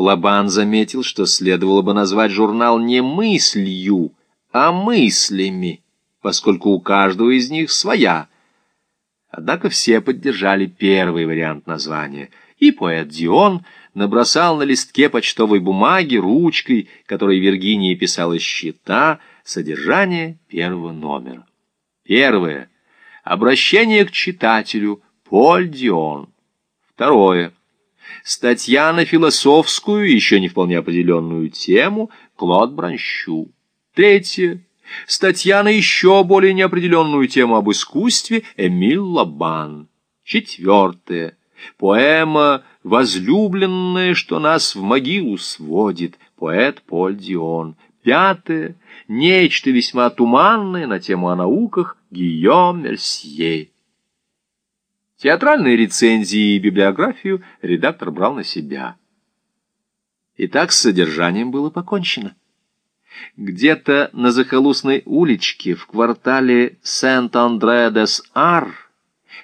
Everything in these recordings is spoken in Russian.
Лабан заметил, что следовало бы назвать журнал не мыслью, а мыслями, поскольку у каждого из них своя. Однако все поддержали первый вариант названия, и поэт Дион набросал на листке почтовой бумаги ручкой, которой Виргиния писала счета, содержание первого номера. Первое. Обращение к читателю Поль Дион. Второе. Статья на философскую, еще не вполне определенную тему Клод Бранщу. Третье. Статья на еще более неопределенную тему об искусстве Эмиль Лабан. Четвертое. Поэма «Возлюбленное, что нас в могилу сводит» поэт Поль Дион. Пятое. Нечто весьма туманное на тему о науках Гийом Мерсье. Театральные рецензии и библиографию редактор брал на себя. Итак, с содержанием было покончено. Где-то на захолустной уличке в квартале Сент-Андре-дес-Ар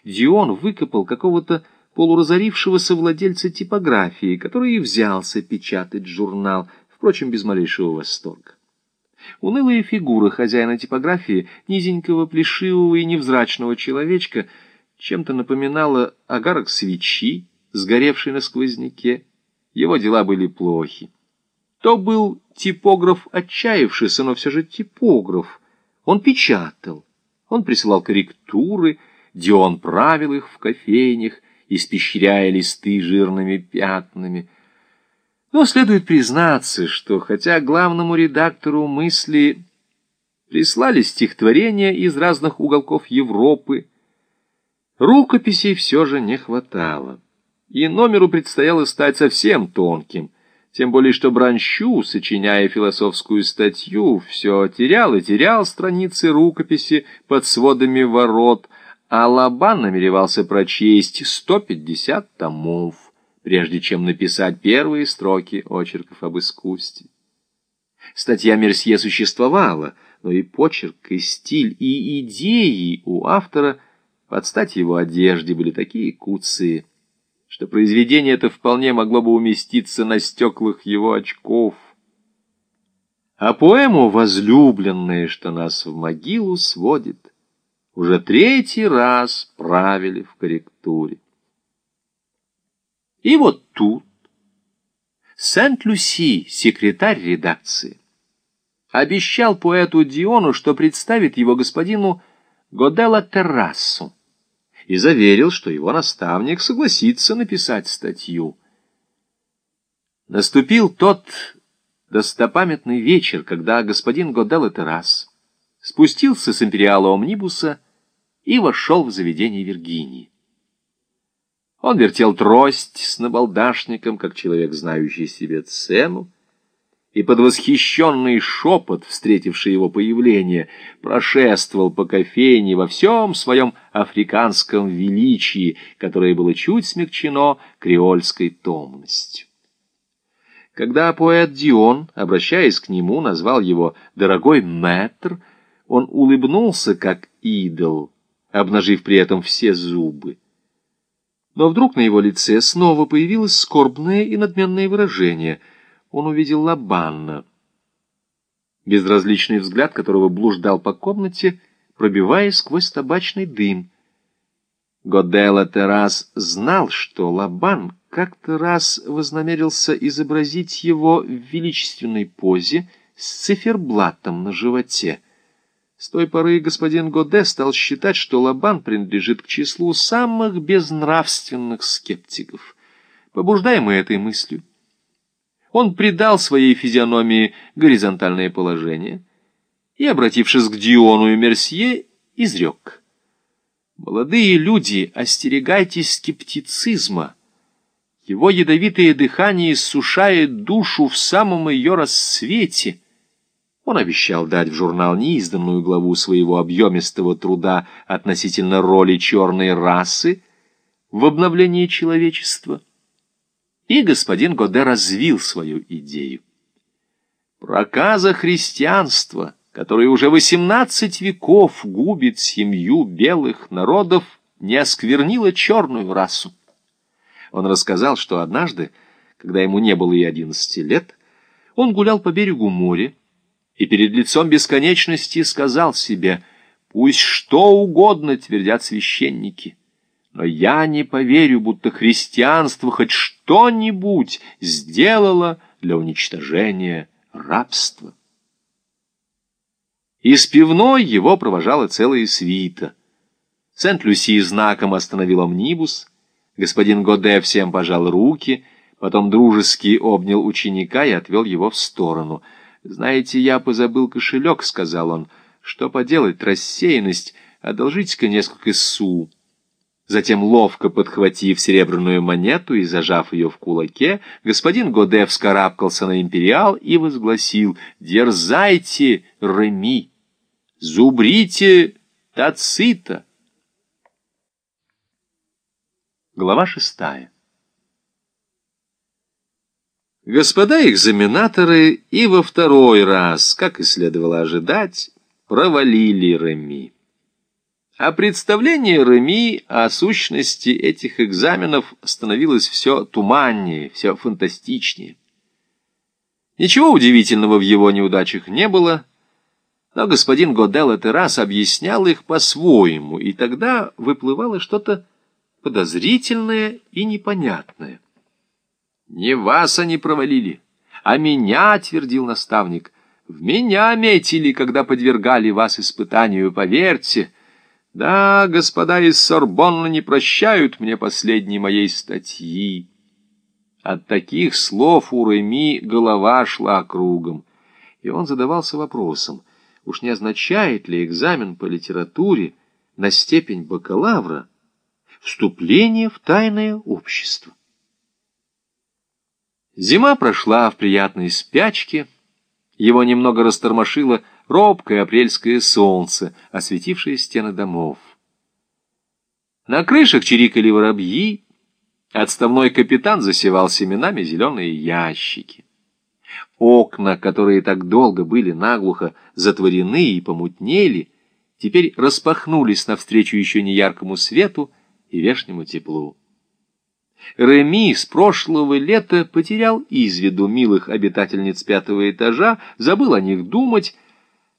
Дион выкопал какого-то полуразорившегося владельца типографии, который и взялся печатать журнал, впрочем, без малейшего восторга. Унылая фигура хозяина типографии, низенького, плешивого и невзрачного человечка — чем-то напоминало огарок свечи, сгоревший на сквозняке. Его дела были плохи. То был типограф отчаявшийся, но все же типограф. Он печатал, он присылал корректуры, Дион правил их в кофейнях, испещряя листы жирными пятнами. Но следует признаться, что хотя главному редактору мысли прислали стихотворения из разных уголков Европы, Рукописей все же не хватало, и номеру предстояло стать совсем тонким, тем более что Бранщу, сочиняя философскую статью, все терял и терял страницы рукописи под сводами ворот, а Лабан намеревался прочесть 150 томов, прежде чем написать первые строки очерков об искусстве. Статья Мерсье существовала, но и почерк, и стиль, и идеи у автора – под стать его одежде были такие куцые, что произведение это вполне могло бы уместиться на стеклах его очков. А поэму «Возлюбленные, что нас в могилу сводит» уже третий раз правили в корректуре. И вот тут Сент-Люси, секретарь редакции, обещал поэту Диону, что представит его господину Годелла Террасу и заверил, что его наставник согласится написать статью. Наступил тот достопамятный вечер, когда господин Годелло Террас спустился с империала Омнибуса и вошел в заведение Виргинии. Он вертел трость с набалдашником, как человек, знающий себе цену, и под восхищенный шепот, встретивший его появление, прошествовал по кофейне во всем своем африканском величии, которое было чуть смягчено креольской томностью. Когда поэт Дион, обращаясь к нему, назвал его «дорогой мэтр», он улыбнулся, как идол, обнажив при этом все зубы. Но вдруг на его лице снова появилось скорбное и надменное выражение — он увидел Лабанна, безразличный взгляд которого блуждал по комнате, пробиваясь сквозь табачный дым. Годелла Террас знал, что Лабан как-то раз вознамерился изобразить его в величественной позе с циферблатом на животе. С той поры господин Годе стал считать, что Лабан принадлежит к числу самых безнравственных скептиков. Побуждаемый этой мыслью, он придал своей физиономии горизонтальное положение и, обратившись к Диону и Мерсье, изрек. «Молодые люди, остерегайтесь скептицизма. Его ядовитое дыхание иссушает душу в самом ее рассвете». Он обещал дать в журнал неизданную главу своего объемистого труда относительно роли черной расы в обновлении человечества. И господин Годе развил свою идею. Проказа христианства, которое уже восемнадцать веков губит семью белых народов, не осквернила черную расу. Он рассказал, что однажды, когда ему не было и одиннадцати лет, он гулял по берегу моря и перед лицом бесконечности сказал себе «Пусть что угодно твердят священники, но я не поверю, будто христианство хоть что-нибудь сделало для уничтожения рабства». Из пивной его провожала целая свита. Сент-Люси знаком остановил амнибус, господин Годе всем пожал руки, потом дружески обнял ученика и отвел его в сторону. «Знаете, я позабыл кошелек», — сказал он. «Что поделать, рассеянность, одолжите-ка несколько су». Затем, ловко подхватив серебряную монету и зажав ее в кулаке, господин Годе вскарабкался на империал и возгласил «Дерзайте, Реми!» Зубрите Тацита. Глава шестая. Господа экзаменаторы и во второй раз, как и следовало ожидать, провалили Реми. А представление Реми о сущности этих экзаменов становилось все туманнее, все фантастичнее. Ничего удивительного в его неудачах не было, но господин Годел это раз объяснял их по-своему, и тогда выплывало что-то подозрительное и непонятное. «Не вас они провалили, а меня», — твердил наставник. «В меня метили, когда подвергали вас испытанию, поверьте. Да, господа из Сорбонна не прощают мне последней моей статьи». От таких слов у Реми голова шла кругом, и он задавался вопросом, Уж не означает ли экзамен по литературе на степень бакалавра вступление в тайное общество? Зима прошла в приятной спячке, его немного растормошило робкое апрельское солнце, осветившее стены домов. На крышах чирикали воробьи, отставной капитан засевал семенами зеленые ящики. Окна, которые так долго были наглухо затворены и помутнели, теперь распахнулись навстречу еще неяркому свету и вешнему теплу. Реми с прошлого лета потерял из виду милых обитательниц пятого этажа, забыл о них думать,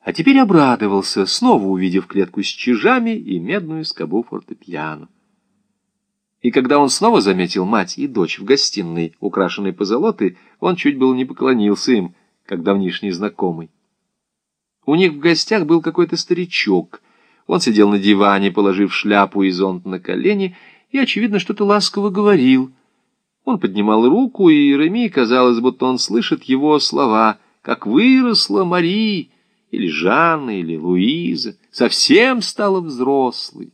а теперь обрадовался, снова увидев клетку с чижами и медную скобу фортепиано. И когда он снова заметил мать и дочь в гостиной, украшенной позолотой, он чуть было не поклонился им, как давнишний знакомый. У них в гостях был какой-то старичок. Он сидел на диване, положив шляпу и зонт на колени, и, очевидно, что-то ласково говорил. Он поднимал руку, и Реми казалось, будто он слышит его слова, как выросла Мари, или Жанна, или Луиза, совсем стала взрослой.